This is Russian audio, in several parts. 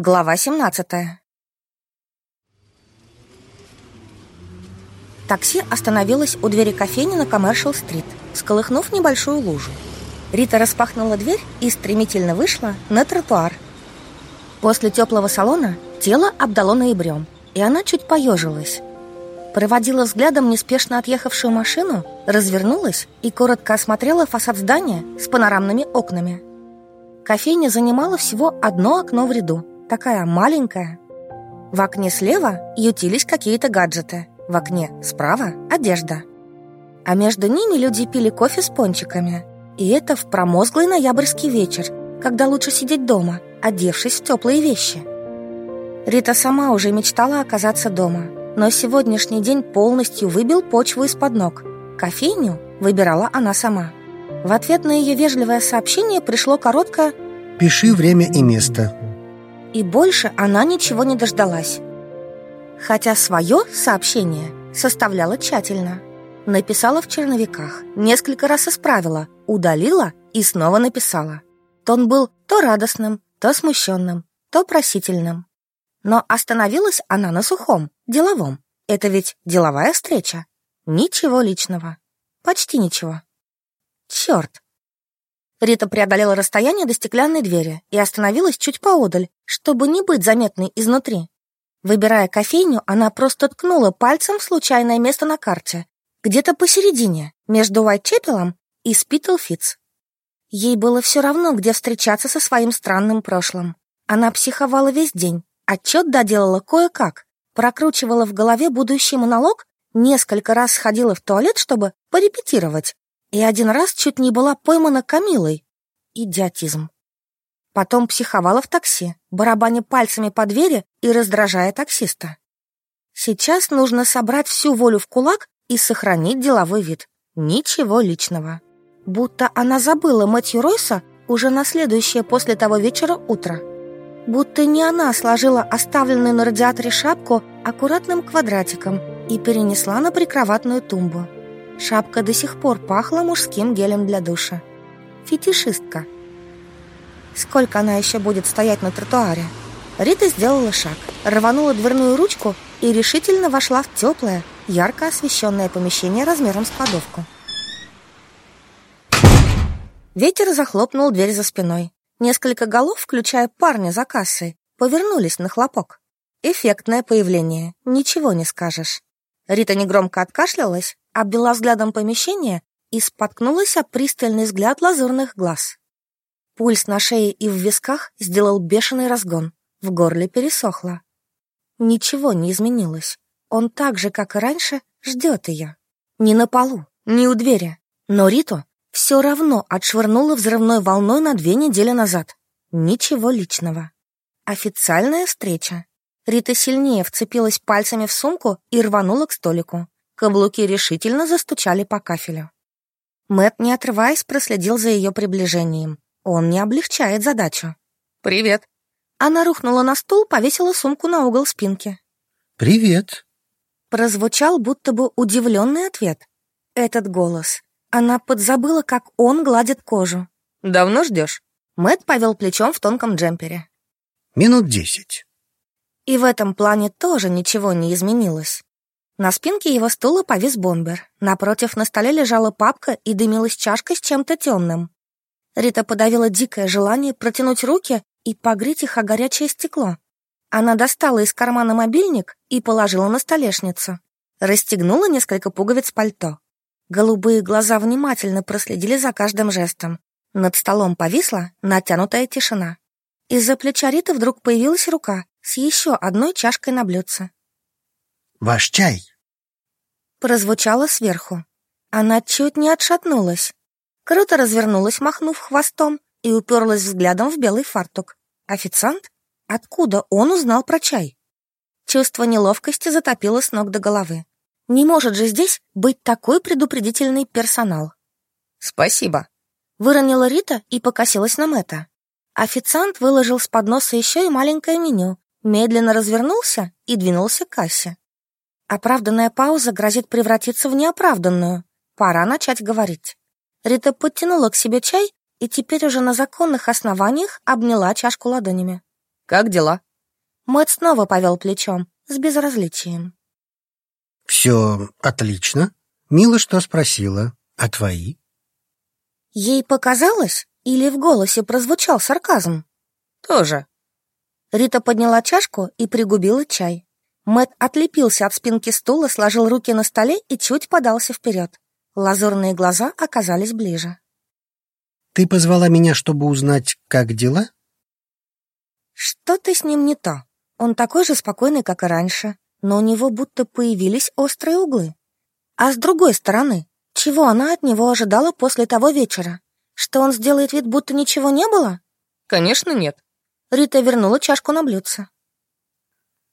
Глава 17 Такси остановилось у двери кофейни на Коммершал-стрит, сколыхнув небольшую лужу. Рита распахнула дверь и стремительно вышла на тротуар. После теплого салона тело обдало ноябрем, и она чуть поежилась. Проводила взглядом неспешно отъехавшую машину, развернулась и коротко осмотрела фасад здания с панорамными окнами. Кофейня занимала всего одно окно в ряду – такая маленькая. В окне слева ютились какие-то гаджеты, в окне справа – одежда. А между ними люди пили кофе с пончиками. И это в промозглый ноябрьский вечер, когда лучше сидеть дома, одевшись в теплые вещи. Рита сама уже мечтала оказаться дома, но сегодняшний день полностью выбил почву из-под ног. Кофейню выбирала она сама. В ответ на ее вежливое сообщение пришло короткое «Пиши время и место». И больше она ничего не дождалась. Хотя свое сообщение составляла тщательно. Написала в черновиках, несколько раз исправила, удалила и снова написала. Тон был то радостным, то смущенным, то просительным. Но остановилась она на сухом, деловом. Это ведь деловая встреча. Ничего личного. Почти ничего. Черт, Рита преодолела расстояние до стеклянной двери и остановилась чуть поодаль, чтобы не быть заметной изнутри. Выбирая кофейню, она просто ткнула пальцем в случайное место на карте, где-то посередине, между Уайтчепелом и Спитлфитц. Ей было все равно, где встречаться со своим странным прошлым. Она психовала весь день, отчет доделала кое-как, прокручивала в голове будущий монолог, несколько раз сходила в туалет, чтобы порепетировать, и один раз чуть не была поймана Камилой. Идиотизм. Потом психовала в такси, барабаня пальцами по двери и раздражая таксиста. Сейчас нужно собрать всю волю в кулак и сохранить деловой вид. Ничего личного. Будто она забыла Мэтью Ройса уже на следующее после того вечера утро. Будто не она сложила оставленную на радиаторе шапку аккуратным квадратиком и перенесла на прикроватную тумбу. Шапка до сих пор пахла мужским гелем для душа. Фетишистка. Сколько она еще будет стоять на тротуаре? Рита сделала шаг, рванула дверную ручку и решительно вошла в теплое, ярко освещенное помещение размером с кладовку. Ветер захлопнул дверь за спиной. Несколько голов, включая парня за кассой, повернулись на хлопок. Эффектное появление, ничего не скажешь. Рита негромко откашлялась, обвела взглядом помещение и споткнулась о пристальный взгляд лазурных глаз. Пульс на шее и в висках сделал бешеный разгон, в горле пересохло. Ничего не изменилось. Он так же, как и раньше, ждет ее. Не на полу, не у двери. Но Риту все равно отшвырнула взрывной волной на две недели назад. Ничего личного. Официальная встреча. Рита сильнее вцепилась пальцами в сумку и рванула к столику. Каблуки решительно застучали по кафелю. Мэт, не отрываясь, проследил за ее приближением. Он не облегчает задачу. «Привет». Она рухнула на стул, повесила сумку на угол спинки. «Привет». Прозвучал будто бы удивленный ответ. Этот голос. Она подзабыла, как он гладит кожу. «Давно ждешь?» Мэт повел плечом в тонком джемпере. «Минут десять». И в этом плане тоже ничего не изменилось. На спинке его стула повис бомбер. Напротив на столе лежала папка и дымилась чашка с чем-то темным. Рита подавила дикое желание протянуть руки и погреть их о горячее стекло. Она достала из кармана мобильник и положила на столешницу. Расстегнула несколько пуговиц пальто. Голубые глаза внимательно проследили за каждым жестом. Над столом повисла натянутая тишина. Из-за плеча Риты вдруг появилась рука с еще одной чашкой на блюдце. «Ваш чай!» Прозвучало сверху. Она чуть не отшатнулась. Круто развернулась, махнув хвостом, и уперлась взглядом в белый фартук. «Официант? Откуда он узнал про чай?» Чувство неловкости затопило с ног до головы. Не может же здесь быть такой предупредительный персонал. «Спасибо», — выронила Рита и покосилась на Мэтта. Официант выложил с подноса еще и маленькое меню, медленно развернулся и двинулся к кассе. Оправданная пауза грозит превратиться в неоправданную. Пора начать говорить. Рита подтянула к себе чай и теперь уже на законных основаниях обняла чашку ладонями. «Как дела?» Мэтт снова повел плечом, с безразличием. Все отлично. Мило, что спросила. А твои? Ей показалось, или в голосе прозвучал сарказм? Тоже. Рита подняла чашку и пригубила чай. Мэт отлепился от спинки стула, сложил руки на столе и чуть подался вперед. Лазурные глаза оказались ближе. Ты позвала меня, чтобы узнать, как дела? Что-то с ним не то. Он такой же спокойный, как и раньше, но у него будто появились острые углы. А с другой стороны, чего она от него ожидала после того вечера? Что он сделает вид, будто ничего не было? Конечно, нет. Рита вернула чашку на блюдце.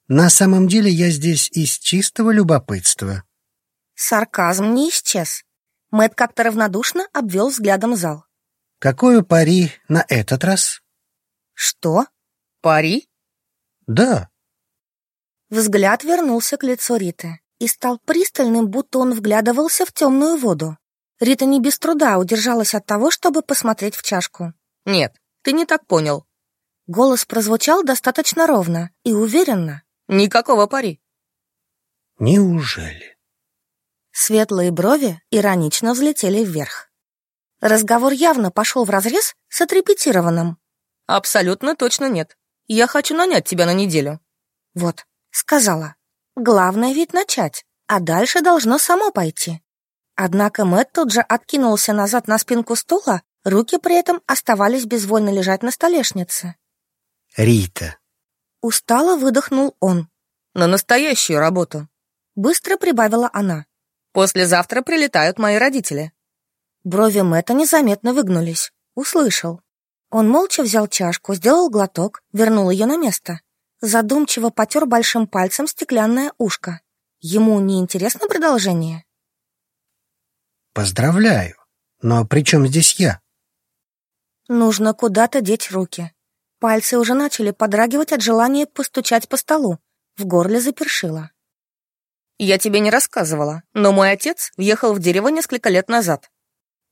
На самом деле я здесь из чистого любопытства. Сарказм не исчез. Мэт как-то равнодушно обвел взглядом зал. Какое пари на этот раз? Что? Пари? Да. Взгляд вернулся к лицу Риты и стал пристальным, будто он вглядывался в темную воду. Рита не без труда удержалась от того, чтобы посмотреть в чашку. Нет, ты не так понял. Голос прозвучал достаточно ровно и уверенно. Никакого пари. Неужели? Светлые брови иронично взлетели вверх. Разговор явно пошел вразрез с отрепетированным. Абсолютно точно нет. Я хочу нанять тебя на неделю. Вот, сказала. Главное ведь начать, а дальше должно само пойти. Однако Мэтт тут же откинулся назад на спинку стула, руки при этом оставались безвольно лежать на столешнице. Рита. Устало выдохнул он. На настоящую работу. Быстро прибавила она. Послезавтра прилетают мои родители. Брови Мэтта незаметно выгнулись. Услышал. Он молча взял чашку, сделал глоток, вернул ее на место. Задумчиво потер большим пальцем стеклянное ушко. Ему не интересно продолжение? Поздравляю. Но при чем здесь я? Нужно куда-то деть руки. Пальцы уже начали подрагивать от желания постучать по столу. В горле запершило. Я тебе не рассказывала, но мой отец въехал в дерево несколько лет назад.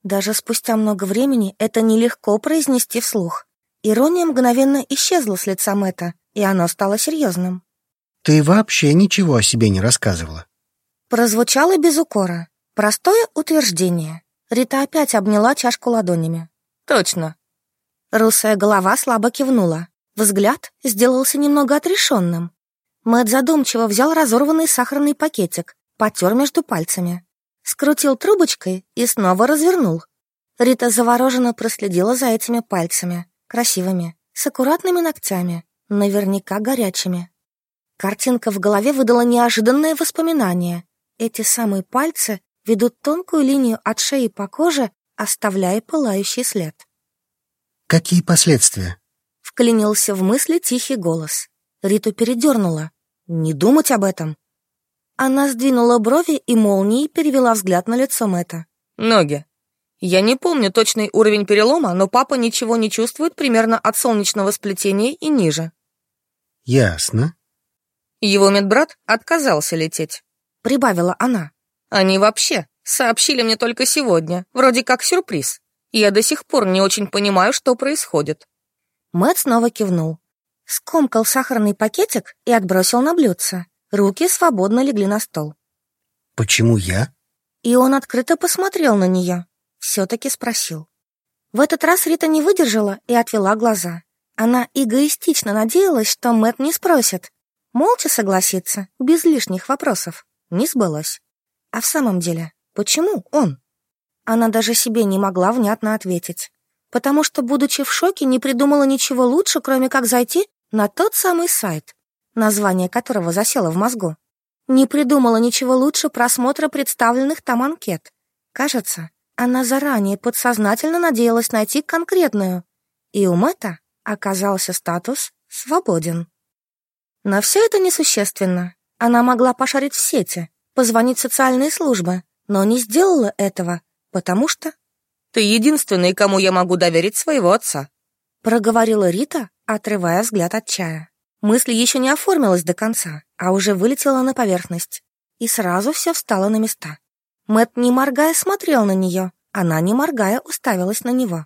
Даже спустя много времени это нелегко произнести вслух. Ирония мгновенно исчезла с лица Мэтта, и оно стало серьезным. Ты вообще ничего о себе не рассказывала. Прозвучало без укора. Простое утверждение. Рита опять обняла чашку ладонями. Точно. Русая голова слабо кивнула. Взгляд сделался немного отрешенным. Мэтт задумчиво взял разорванный сахарный пакетик, потер между пальцами скрутил трубочкой и снова развернул. Рита завороженно проследила за этими пальцами, красивыми, с аккуратными ногтями, наверняка горячими. Картинка в голове выдала неожиданное воспоминание. Эти самые пальцы ведут тонкую линию от шеи по коже, оставляя пылающий след. Какие последствия? Вклинился в мысли тихий голос. Риту передернула. Не думать об этом. Она сдвинула брови и молнией перевела взгляд на лицо Мэтта. Ноги. Я не помню точный уровень перелома, но папа ничего не чувствует примерно от солнечного сплетения и ниже. Ясно. Его медбрат отказался лететь. Прибавила она. Они вообще сообщили мне только сегодня, вроде как сюрприз. Я до сих пор не очень понимаю, что происходит. Мэтт снова кивнул. Скомкал сахарный пакетик и отбросил на блюдце. Руки свободно легли на стол. «Почему я?» И он открыто посмотрел на нее. Все-таки спросил. В этот раз Рита не выдержала и отвела глаза. Она эгоистично надеялась, что Мэт не спросит. Молча согласится, без лишних вопросов. Не сбылось. А в самом деле, почему он? Она даже себе не могла внятно ответить. Потому что, будучи в шоке, не придумала ничего лучше, кроме как зайти на тот самый сайт, название которого засело в мозгу. Не придумала ничего лучше просмотра представленных там анкет. Кажется, она заранее подсознательно надеялась найти конкретную. И у Мэтта оказался статус «свободен». Но все это несущественно. Она могла пошарить в сети, позвонить в социальные службы, но не сделала этого, потому что... «Ты единственный, кому я могу доверить своего отца», проговорила Рита, отрывая взгляд от чая. Мысль еще не оформилась до конца, а уже вылетела на поверхность. И сразу все встало на места. Мэт, не моргая, смотрел на нее. Она, не моргая, уставилась на него.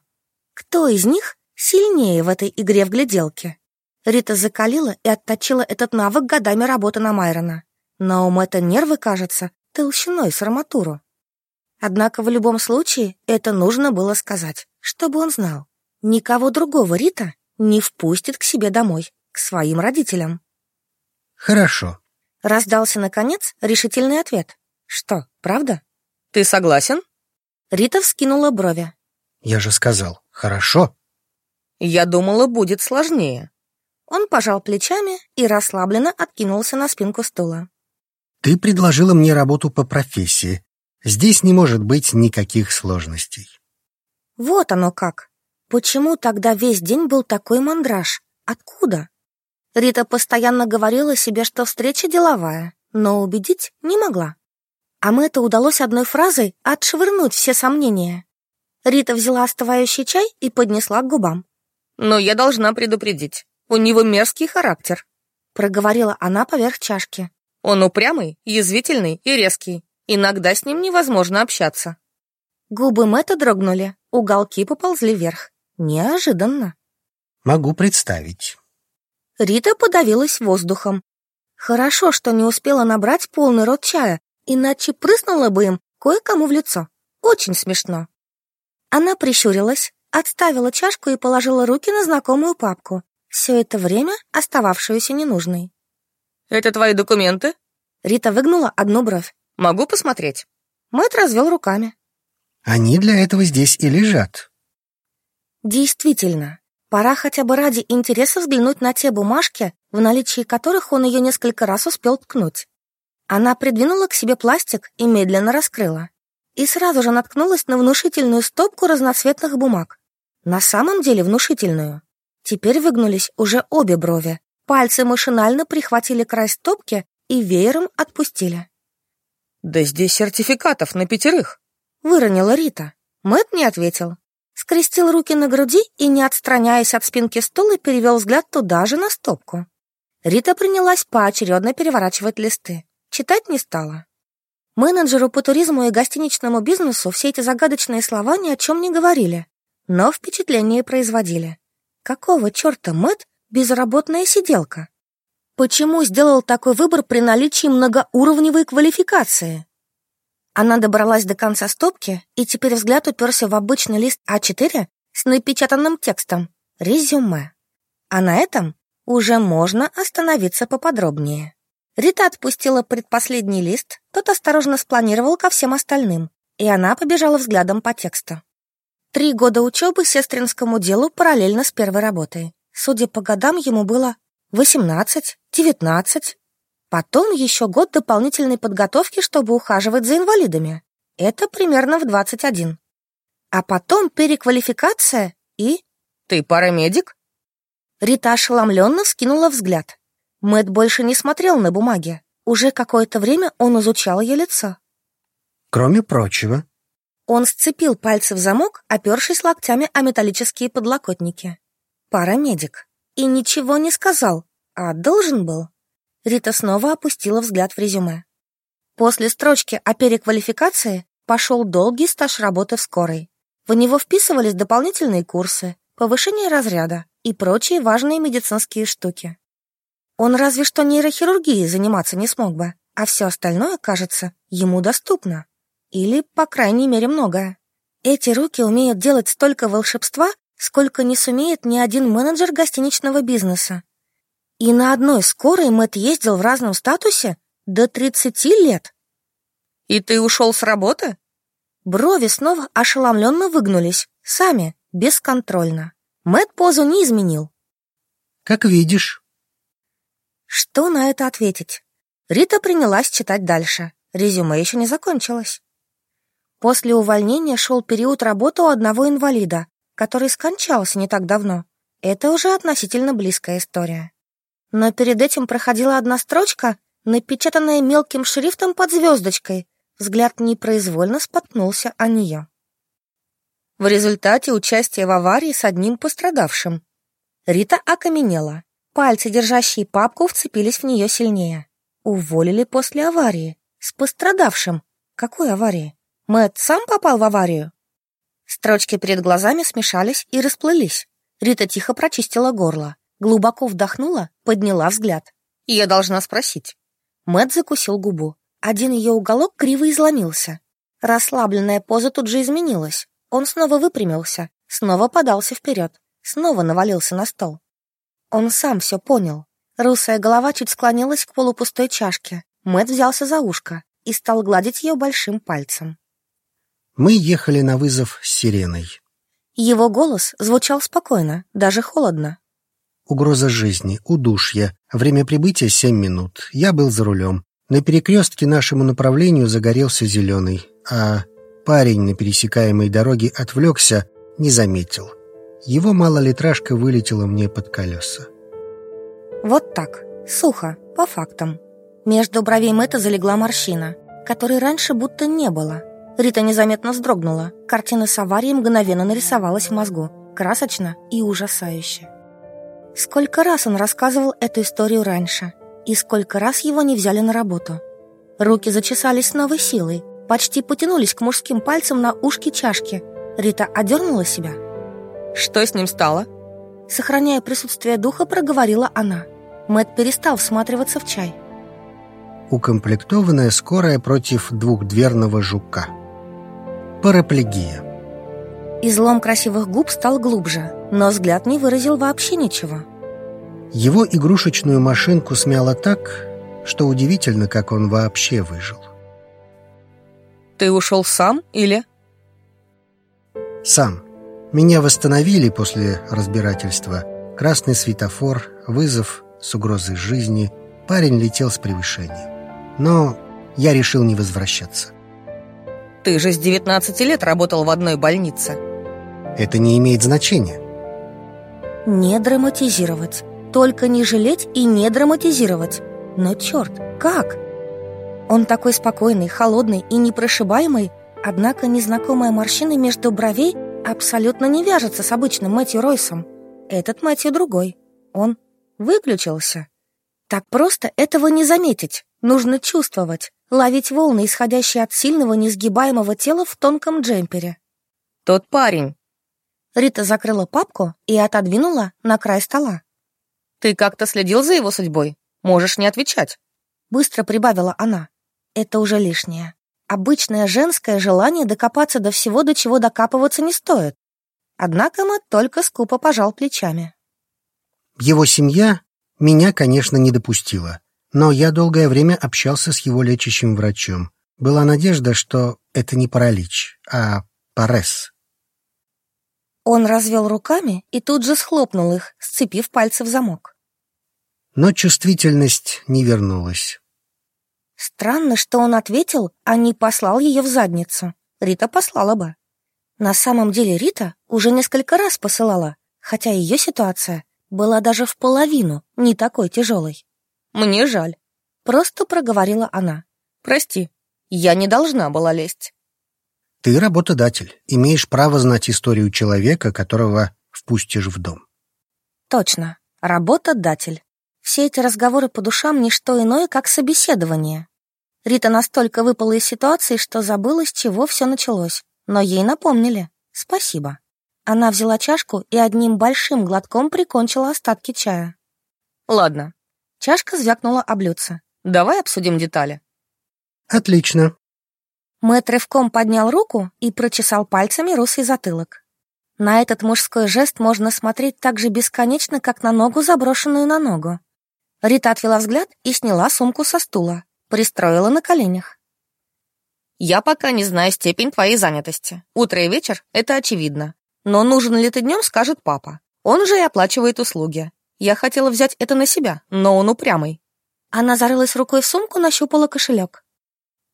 Кто из них сильнее в этой игре в гляделке? Рита закалила и отточила этот навык годами работы на Майрона. Но у Мэтта нервы, кажется, толщиной с арматуру. Однако в любом случае это нужно было сказать, чтобы он знал. Никого другого Рита не впустит к себе домой, к своим родителям. Хорошо. Раздался, наконец, решительный ответ. Что, правда? Ты согласен? Рита вскинула брови. Я же сказал, хорошо. Я думала, будет сложнее. Он пожал плечами и расслабленно откинулся на спинку стула. Ты предложила мне работу по профессии. Здесь не может быть никаких сложностей. Вот оно как. Почему тогда весь день был такой мандраж? Откуда? Рита постоянно говорила себе, что встреча деловая, но убедить не могла. А мы это удалось одной фразой отшвырнуть все сомнения. Рита взяла остывающий чай и поднесла к губам. «Но я должна предупредить. У него мерзкий характер», — проговорила она поверх чашки. «Он упрямый, язвительный и резкий. Иногда с ним невозможно общаться». Губы Мэтта дрогнули, уголки поползли вверх. Неожиданно. Могу представить. Рита подавилась воздухом. Хорошо, что не успела набрать полный рот чая, иначе прыснула бы им кое-кому в лицо. Очень смешно. Она прищурилась, отставила чашку и положила руки на знакомую папку, все это время остававшуюся ненужной. «Это твои документы?» Рита выгнула одну бровь. «Могу посмотреть?» Мэтт развел руками. Они для этого здесь и лежат. Действительно, пора хотя бы ради интереса взглянуть на те бумажки, в наличии которых он ее несколько раз успел ткнуть. Она придвинула к себе пластик и медленно раскрыла. И сразу же наткнулась на внушительную стопку разноцветных бумаг. На самом деле внушительную. Теперь выгнулись уже обе брови. Пальцы машинально прихватили край стопки и веером отпустили. «Да здесь сертификатов на пятерых», — выронила Рита. Мэт не ответил. Скрестил руки на груди и, не отстраняясь от спинки стула, перевел взгляд туда же на стопку. Рита принялась поочередно переворачивать листы. Читать не стала. Менеджеру по туризму и гостиничному бизнесу все эти загадочные слова ни о чем не говорили, но впечатление производили. Какого черта Мэт безработная сиделка? Почему сделал такой выбор при наличии многоуровневой квалификации? Она добралась до конца стопки, и теперь взгляд уперся в обычный лист А4 с напечатанным текстом «Резюме». А на этом уже можно остановиться поподробнее. Рита отпустила предпоследний лист, тот осторожно спланировал ко всем остальным, и она побежала взглядом по тексту. Три года учебы сестринскому делу параллельно с первой работой. Судя по годам, ему было 18, 19. Потом еще год дополнительной подготовки, чтобы ухаживать за инвалидами. Это примерно в 21. А потом переквалификация и... «Ты парамедик?» Рита ошеломленно вскинула взгляд. Мэт больше не смотрел на бумаги. Уже какое-то время он изучал ее лицо. Кроме прочего. Он сцепил пальцы в замок, опершись локтями о металлические подлокотники. Парамедик. И ничего не сказал, а должен был. Рита снова опустила взгляд в резюме. После строчки о переквалификации пошел долгий стаж работы в скорой. В него вписывались дополнительные курсы, повышение разряда и прочие важные медицинские штуки. Он разве что нейрохирургией заниматься не смог бы, а все остальное, кажется, ему доступно. Или, по крайней мере, многое. Эти руки умеют делать столько волшебства, сколько не сумеет ни один менеджер гостиничного бизнеса. И на одной скорой Мэтт ездил в разном статусе до 30 лет. «И ты ушел с работы?» Брови снова ошеломленно выгнулись, сами, бесконтрольно. Мэтт позу не изменил. «Как видишь». Что на это ответить? Рита принялась читать дальше. Резюме еще не закончилось. После увольнения шел период работы у одного инвалида, который скончался не так давно. Это уже относительно близкая история. Но перед этим проходила одна строчка, напечатанная мелким шрифтом под звездочкой. Взгляд непроизвольно споткнулся о нее. В результате участия в аварии с одним пострадавшим. Рита окаменела. Пальцы, держащие папку, вцепились в нее сильнее. Уволили после аварии. С пострадавшим. Какой аварии? Мэтт сам попал в аварию? Строчки перед глазами смешались и расплылись. Рита тихо прочистила горло. Глубоко вдохнула, подняла взгляд. Я должна спросить. Мэт закусил губу. Один ее уголок криво изломился. Расслабленная поза тут же изменилась. Он снова выпрямился, снова подался вперед, снова навалился на стол. Он сам все понял. Русая голова чуть склонилась к полупустой чашке. Мэт взялся за ушко и стал гладить ее большим пальцем. Мы ехали на вызов с сиреной. Его голос звучал спокойно, даже холодно. Угроза жизни, удушье. Время прибытия семь минут. Я был за рулем. На перекрестке нашему направлению загорелся зеленый, а парень на пересекаемой дороге отвлекся, не заметил. Его малолитражка вылетела мне под колеса. Вот так, сухо, по фактам. Между бровей Мэтта залегла морщина, которой раньше будто не было. Рита незаметно вздрогнула. Картина с аварией мгновенно нарисовалась в мозгу. Красочно и ужасающе. Сколько раз он рассказывал эту историю раньше, и сколько раз его не взяли на работу. Руки зачесались с новой силой, почти потянулись к мужским пальцам на ушки чашки. Рита одернула себя. Что с ним стало? Сохраняя присутствие духа, проговорила она. Мэт перестал всматриваться в чай. Укомплектованная скорая против двухдверного жука. Параплегия. Излом красивых губ стал глубже, но взгляд не выразил вообще ничего. Его игрушечную машинку смяло так, что удивительно, как он вообще выжил. Ты ушел сам или? Сам. Меня восстановили после разбирательства. Красный светофор, вызов с угрозой жизни. Парень летел с превышением. Но я решил не возвращаться. Ты же с 19 лет работал в одной больнице. Это не имеет значения. Не драматизировать. Только не жалеть и не драматизировать. Но черт, как? Он такой спокойный, холодный и непрошибаемый, однако незнакомая морщина между бровей абсолютно не вяжется с обычным Мэтью Ройсом. Этот Мэтью другой. Он выключился. Так просто этого не заметить. Нужно чувствовать, ловить волны, исходящие от сильного, несгибаемого тела в тонком джемпере. Тот парень. Рита закрыла папку и отодвинула на край стола. Ты как-то следил за его судьбой? Можешь не отвечать. Быстро прибавила она. Это уже лишнее. Обычное женское желание докопаться до всего, до чего докапываться не стоит. Однако мы только скупо пожал плечами. Его семья меня, конечно, не допустила, но я долгое время общался с его лечащим врачом. Была надежда, что это не паралич, а парез. Он развел руками и тут же схлопнул их, сцепив пальцы в замок. Но чувствительность не вернулась. Странно, что он ответил, а не послал ее в задницу. Рита послала бы. На самом деле Рита уже несколько раз посылала, хотя ее ситуация была даже в половину не такой тяжелой. Мне жаль. Просто проговорила она. Прости, я не должна была лезть. Ты работодатель, имеешь право знать историю человека, которого впустишь в дом. Точно, работодатель. Все эти разговоры по душам — не что иное, как собеседование. Рита настолько выпала из ситуации, что забыла, с чего все началось. Но ей напомнили. Спасибо. Она взяла чашку и одним большим глотком прикончила остатки чая. Ладно. Чашка звякнула о блюдце. Давай обсудим детали. Отлично. Мэтт рывком поднял руку и прочесал пальцами русый затылок. На этот мужской жест можно смотреть так же бесконечно, как на ногу, заброшенную на ногу. Рита отвела взгляд и сняла сумку со стула, пристроила на коленях. «Я пока не знаю степень твоей занятости. Утро и вечер — это очевидно. Но нужен ли ты днем, скажет папа. Он же и оплачивает услуги. Я хотела взять это на себя, но он упрямый». Она зарылась рукой в сумку, нащупала кошелек.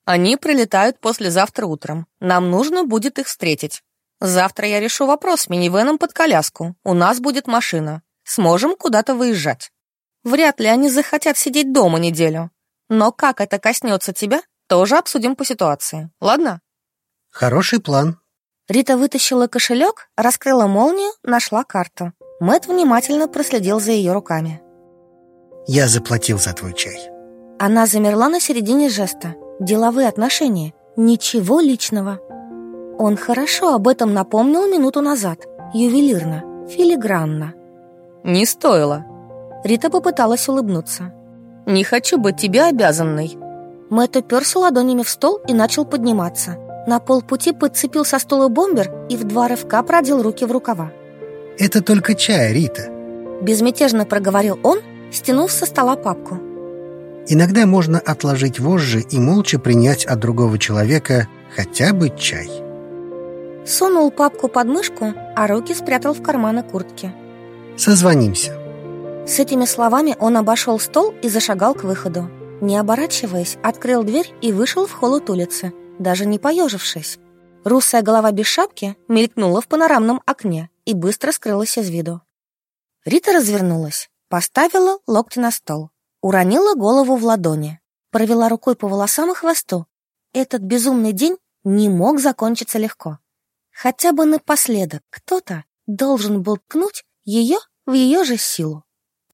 Они прилетают послезавтра утром. Нам нужно будет их встретить. Завтра я решу вопрос с минивеном под коляску. У нас будет машина. Сможем куда-то выезжать. Вряд ли они захотят сидеть дома неделю. Но как это коснется тебя, тоже обсудим по ситуации. Ладно? Хороший план. Рита вытащила кошелек, раскрыла молнию, нашла карту. Мэт внимательно проследил за ее руками. Я заплатил за твой чай. Она замерла на середине жеста. Деловые отношения. Ничего личного. Он хорошо об этом напомнил минуту назад. Ювелирно, филигранно. Не стоило. Рита попыталась улыбнуться. «Не хочу быть тебе обязанной». Мэтт уперся ладонями в стол и начал подниматься. На полпути подцепил со стула бомбер и в два рывка продел руки в рукава. «Это только чай, Рита», — безмятежно проговорил он, стянув со стола папку. «Иногда можно отложить вожжи и молча принять от другого человека хотя бы чай». Сунул папку под мышку, а руки спрятал в карманы куртки. «Созвонимся». С этими словами он обошел стол и зашагал к выходу. Не оборачиваясь, открыл дверь и вышел в холод улицы, даже не поежившись. Русая голова без шапки мелькнула в панорамном окне и быстро скрылась из виду. Рита развернулась, поставила локти на стол, уронила голову в ладони, провела рукой по волосам и хвосту. Этот безумный день не мог закончиться легко. Хотя бы напоследок кто-то должен был ткнуть ее в ее же силу.